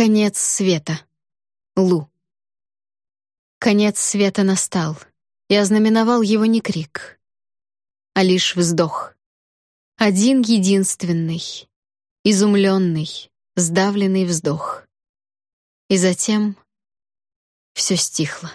Конец света. Лу. Конец света настал, и ознаменовал его не крик, а лишь вздох. Один единственный, изумленный, сдавленный вздох. И затем все стихло.